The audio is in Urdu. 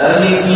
ألف